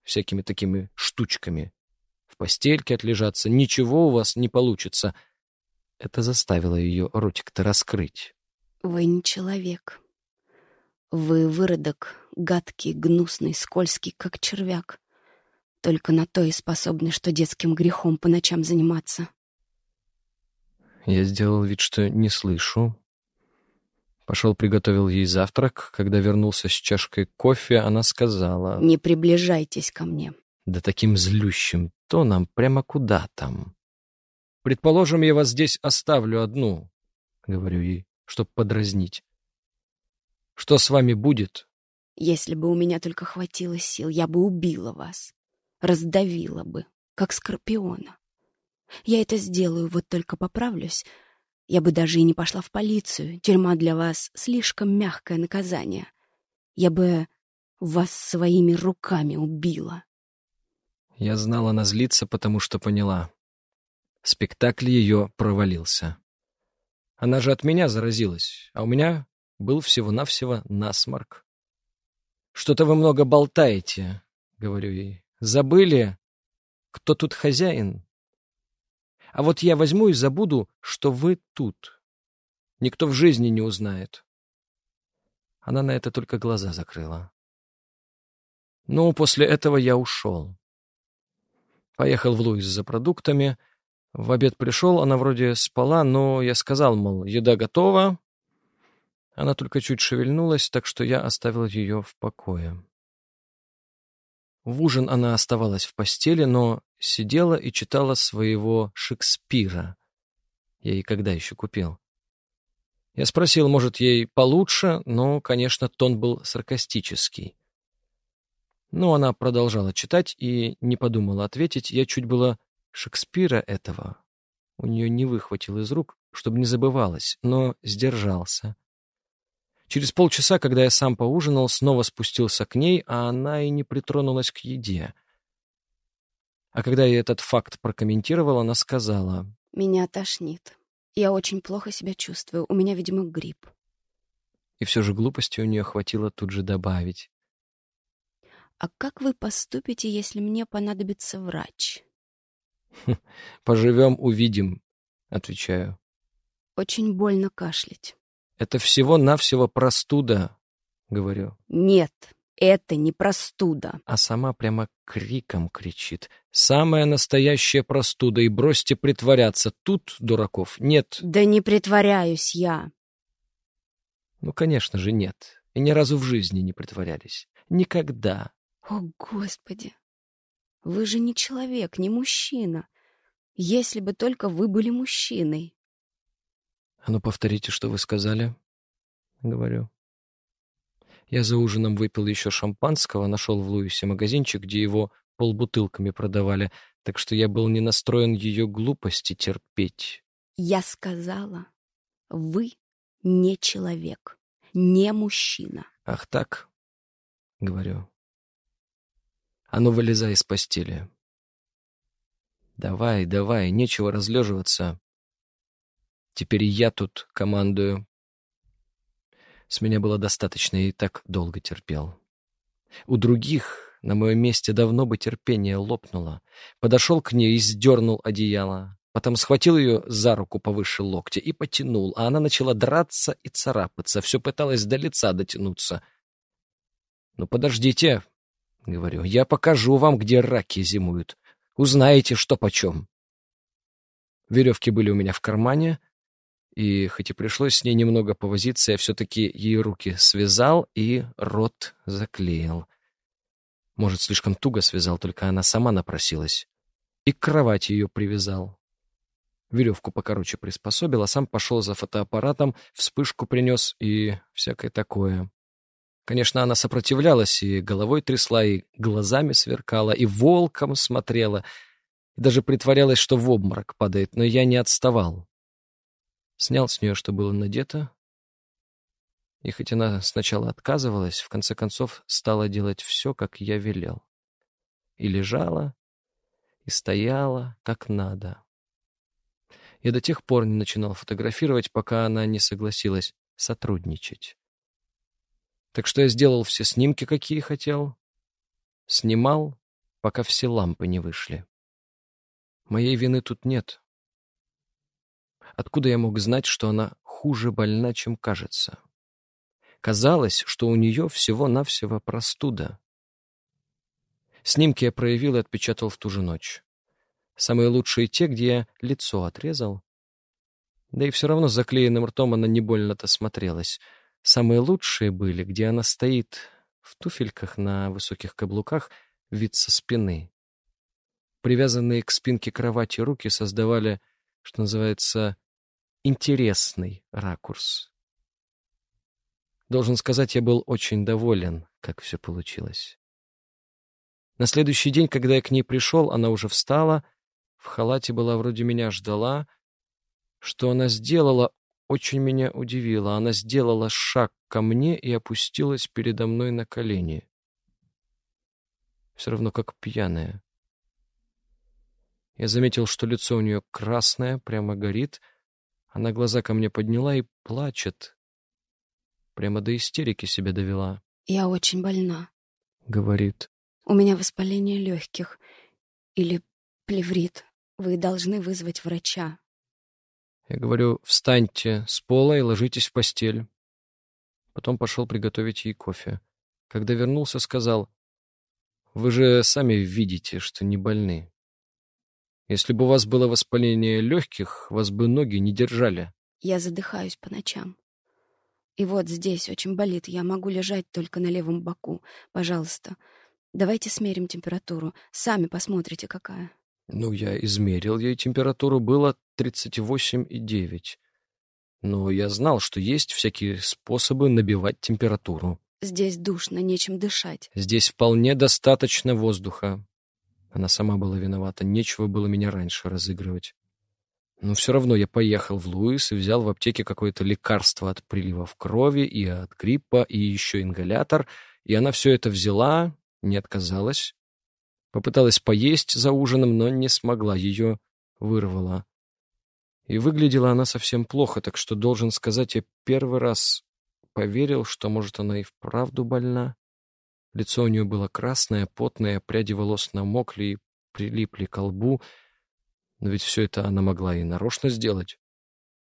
всякими такими штучками, в постельке отлежаться, ничего у вас не получится. Это заставило ее ротик-то раскрыть. Вы не человек. Вы выродок, гадкий, гнусный, скользкий, как червяк. Только на то и способны, что детским грехом по ночам заниматься. Я сделал вид, что не слышу. Пошел приготовил ей завтрак. Когда вернулся с чашкой кофе, она сказала... «Не приближайтесь ко мне». Да таким злющим тоном, прямо куда там. «Предположим, я вас здесь оставлю одну», — говорю ей, чтоб подразнить. «Что с вами будет?» «Если бы у меня только хватило сил, я бы убила вас, раздавила бы, как скорпиона. Я это сделаю, вот только поправлюсь. Я бы даже и не пошла в полицию. Тюрьма для вас слишком мягкое наказание. Я бы вас своими руками убила. Я знала, она злится, потому что поняла. Спектакль ее провалился. Она же от меня заразилась, а у меня был всего-навсего насморк. «Что-то вы много болтаете», — говорю ей. «Забыли, кто тут хозяин?» А вот я возьму и забуду, что вы тут. Никто в жизни не узнает. Она на это только глаза закрыла. Ну, после этого я ушел. Поехал в Луис за продуктами. В обед пришел, она вроде спала, но я сказал, мол, еда готова. Она только чуть шевельнулась, так что я оставил ее в покое. В ужин она оставалась в постели, но сидела и читала своего Шекспира. Я ей когда еще купил? Я спросил, может, ей получше, но, конечно, тон был саркастический. Но она продолжала читать и не подумала ответить. Я чуть было Шекспира этого у нее не выхватил из рук, чтобы не забывалось, но сдержался. Через полчаса, когда я сам поужинал, снова спустился к ней, а она и не притронулась к еде. А когда я этот факт прокомментировал, она сказала... «Меня тошнит. Я очень плохо себя чувствую. У меня, видимо, грипп». И все же глупости у нее хватило тут же добавить. «А как вы поступите, если мне понадобится врач?» Поживем, увидим, отвечаю. Очень больно кашлять. Это всего-навсего простуда, говорю. Нет, это не простуда. А сама прямо криком кричит. Самая настоящая простуда, и бросьте притворяться. Тут дураков нет. Да не притворяюсь я. Ну, конечно же, нет. И ни разу в жизни не притворялись. Никогда. О, Господи! Вы же не человек, не мужчина. Если бы только вы были мужчиной. А ну, повторите, что вы сказали. Говорю. Я за ужином выпил еще шампанского, нашел в Луисе магазинчик, где его полбутылками продавали, так что я был не настроен ее глупости терпеть. Я сказала, вы не человек, не мужчина. Ах так, говорю. А ну, вылезай из постели. Давай, давай, нечего разлеживаться. Теперь я тут командую. С меня было достаточно, и так долго терпел. У других на моем месте давно бы терпение лопнуло. Подошел к ней и сдернул одеяло. Потом схватил ее за руку повыше локтя и потянул, а она начала драться и царапаться, все пыталась до лица дотянуться. «Ну, подождите», — говорю, — «я покажу вам, где раки зимуют. Узнаете, что почем». Веревки были у меня в кармане, и хоть и пришлось с ней немного повозиться, я все-таки ей руки связал и рот заклеил. Может, слишком туго связал, только она сама напросилась. И к кровати ее привязал. Веревку покороче приспособил, а сам пошел за фотоаппаратом, вспышку принес и всякое такое. Конечно, она сопротивлялась, и головой трясла, и глазами сверкала, и волком смотрела, и даже притворялась, что в обморок падает, но я не отставал снял с нее, что было надето, и хоть она сначала отказывалась, в конце концов стала делать все, как я велел. И лежала, и стояла, как надо. Я до тех пор не начинал фотографировать, пока она не согласилась сотрудничать. Так что я сделал все снимки, какие хотел. Снимал, пока все лампы не вышли. Моей вины тут нет. Откуда я мог знать, что она хуже больна, чем кажется? Казалось, что у нее всего-навсего простуда. Снимки я проявил и отпечатал в ту же ночь. Самые лучшие те, где я лицо отрезал. Да и все равно заклеенным ртом она не больно-то смотрелась. Самые лучшие были, где она стоит в туфельках на высоких каблуках, вид со спины. Привязанные к спинке кровати руки создавали, что называется, интересный ракурс. Должен сказать, я был очень доволен, как все получилось. На следующий день, когда я к ней пришел, она уже встала, в халате была вроде меня, ждала. Что она сделала, очень меня удивило. Она сделала шаг ко мне и опустилась передо мной на колени. Все равно как пьяная. Я заметил, что лицо у нее красное, прямо горит — она глаза ко мне подняла и плачет. Прямо до истерики себя довела. «Я очень больна», — говорит. «У меня воспаление легких или плеврит. Вы должны вызвать врача». Я говорю, встаньте с пола и ложитесь в постель. Потом пошел приготовить ей кофе. Когда вернулся, сказал, «Вы же сами видите, что не больны. Если бы у вас было воспаление легких, вас бы ноги не держали. Я задыхаюсь по ночам. И вот здесь очень болит. Я могу лежать только на левом боку. Пожалуйста, давайте смерим температуру. Сами посмотрите, какая. Ну, я измерил ей температуру. Было 38,9. Но я знал, что есть всякие способы набивать температуру. Здесь душно, нечем дышать. Здесь вполне достаточно воздуха. Она сама была виновата, нечего было меня раньше разыгрывать. Но все равно я поехал в Луис и взял в аптеке какое-то лекарство от приливов крови и от гриппа, и еще ингалятор, и она все это взяла, не отказалась. Попыталась поесть за ужином, но не смогла, ее вырвала. И выглядела она совсем плохо, так что, должен сказать, я первый раз поверил, что, может, она и вправду больна. Лицо у нее было красное, потное, пряди волос намокли и прилипли к лбу. Но ведь все это она могла и нарочно сделать.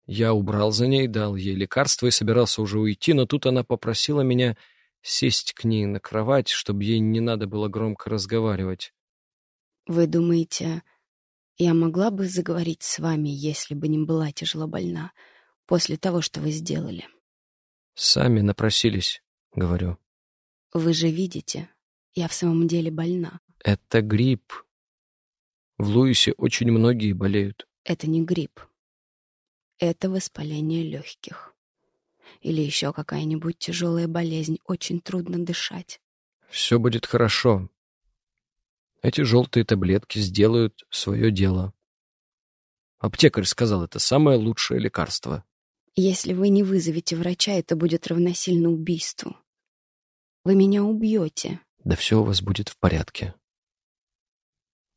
Я убрал за ней, дал ей лекарство и собирался уже уйти, но тут она попросила меня сесть к ней на кровать, чтобы ей не надо было громко разговаривать. «Вы думаете, я могла бы заговорить с вами, если бы не была тяжело больна, после того, что вы сделали?» «Сами напросились», — говорю. «Вы же видите, я в самом деле больна». «Это грипп. В Луисе очень многие болеют». «Это не грипп это воспаление легких. Или еще какая-нибудь тяжелая болезнь, очень трудно дышать. Все будет хорошо. Эти желтые таблетки сделают свое дело. Аптекарь сказал, это самое лучшее лекарство. Если вы не вызовете врача, это будет равносильно убийству. Вы меня убьете. Да все у вас будет в порядке.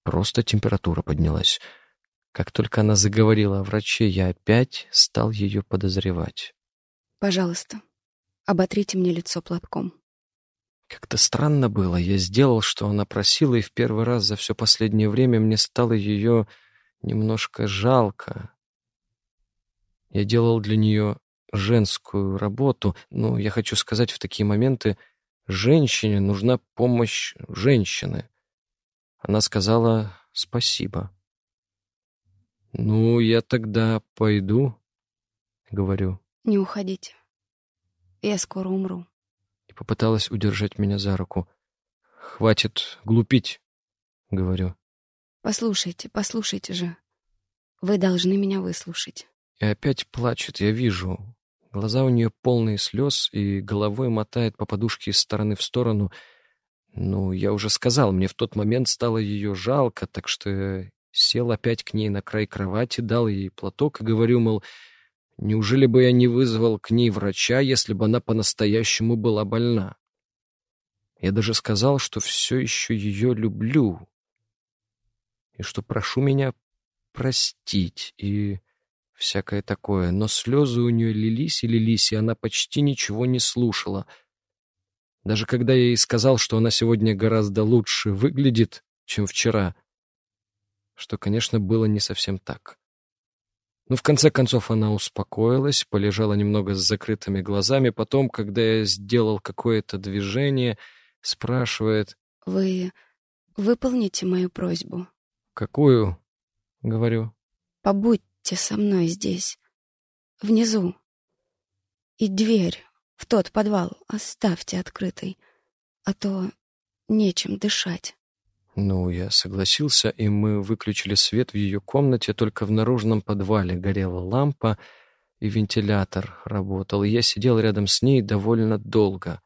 Просто температура поднялась. Как только она заговорила о враче, я опять стал ее подозревать. «Пожалуйста, оботрите мне лицо платком». Как-то странно было. Я сделал, что она просила, и в первый раз за все последнее время мне стало ее немножко жалко. Я делал для нее женскую работу, но я хочу сказать, в такие моменты женщине нужна помощь женщины. Она сказала спасибо. «Ну, я тогда пойду», — говорю. «Не уходите. Я скоро умру». И попыталась удержать меня за руку. «Хватит глупить», — говорю. «Послушайте, послушайте же. Вы должны меня выслушать». И опять плачет, я вижу. Глаза у нее полные слез, и головой мотает по подушке из стороны в сторону. Ну, я уже сказал, мне в тот момент стало ее жалко, так что Сел опять к ней на край кровати, дал ей платок и говорю, мол, неужели бы я не вызвал к ней врача, если бы она по-настоящему была больна? Я даже сказал, что все еще ее люблю, и что прошу меня простить, и всякое такое. Но слезы у нее лились и лились, и она почти ничего не слушала. Даже когда я ей сказал, что она сегодня гораздо лучше выглядит, чем вчера — что, конечно, было не совсем так. Но в конце концов она успокоилась, полежала немного с закрытыми глазами, потом, когда я сделал какое-то движение, спрашивает... «Вы выполните мою просьбу?» «Какую?» — говорю. «Побудьте со мной здесь, внизу. И дверь в тот подвал оставьте открытой, а то нечем дышать». Ну, я согласился, и мы выключили свет в ее комнате, только в наружном подвале горела лампа, и вентилятор работал, я сидел рядом с ней довольно долго.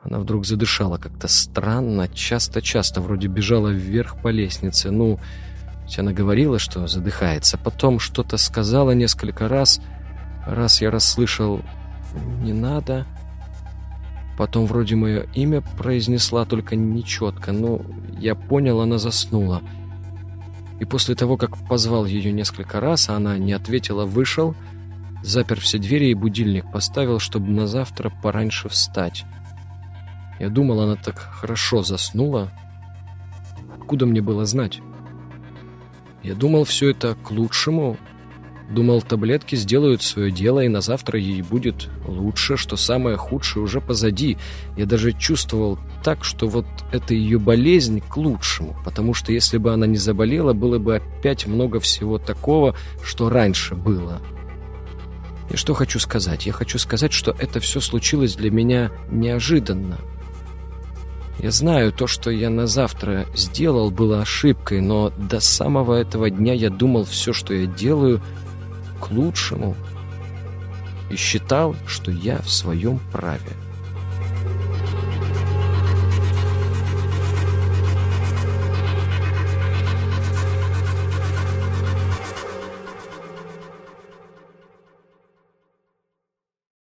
Она вдруг задышала как-то странно, часто-часто, вроде бежала вверх по лестнице. Ну, ведь она говорила, что задыхается. Потом что-то сказала несколько раз. Раз я расслышал «не надо», Потом вроде мое имя произнесла, только нечетко. Ну, я понял, она заснула. И после того, как позвал ее несколько раз, а она не ответила, вышел, запер все двери и будильник поставил, чтобы на завтра пораньше встать. Я думал, она так хорошо заснула. Откуда мне было знать? Я думал, все это к лучшему, Думал, таблетки сделают свое дело, и на завтра ей будет лучше, что самое худшее уже позади. Я даже чувствовал так, что вот эта ее болезнь к лучшему, потому что если бы она не заболела, было бы опять много всего такого, что раньше было. И что хочу сказать? Я хочу сказать, что это все случилось для меня неожиданно. Я знаю, то, что я на завтра сделал, было ошибкой, но до самого этого дня я думал, все, что я делаю – к лучшему и считал, что я в своем праве.